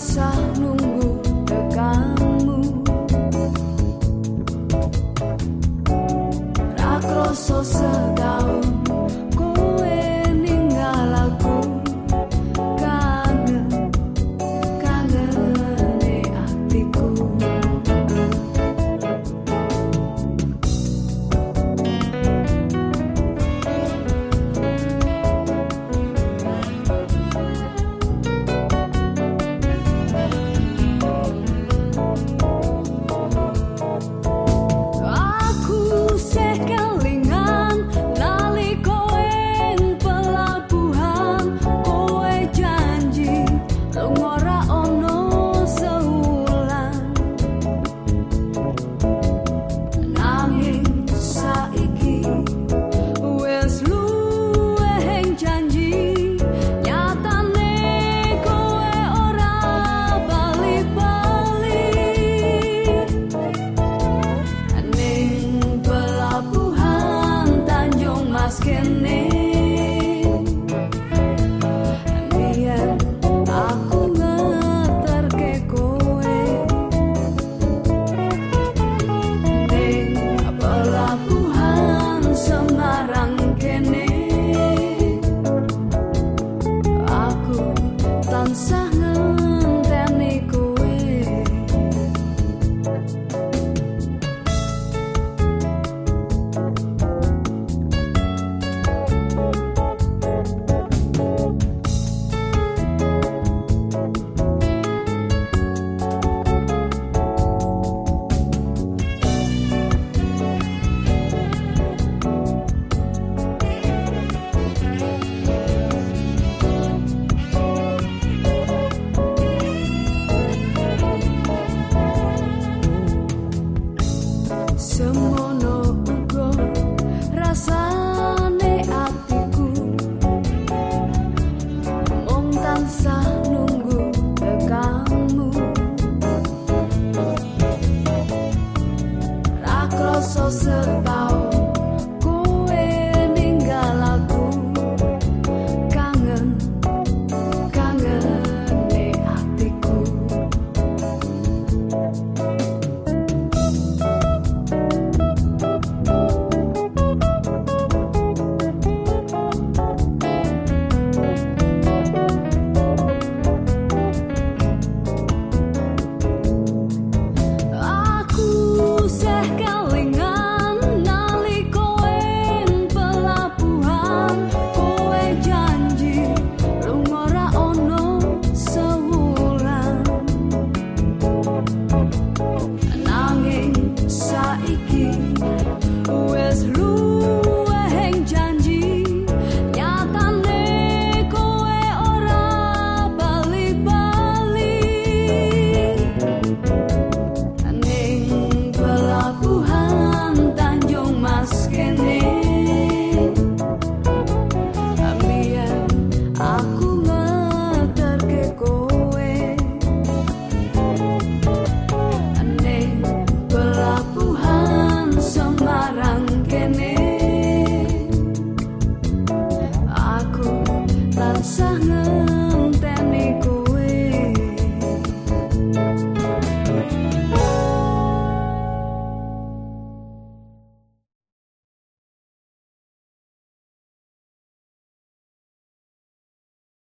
sah nunggu so, so. Rakroso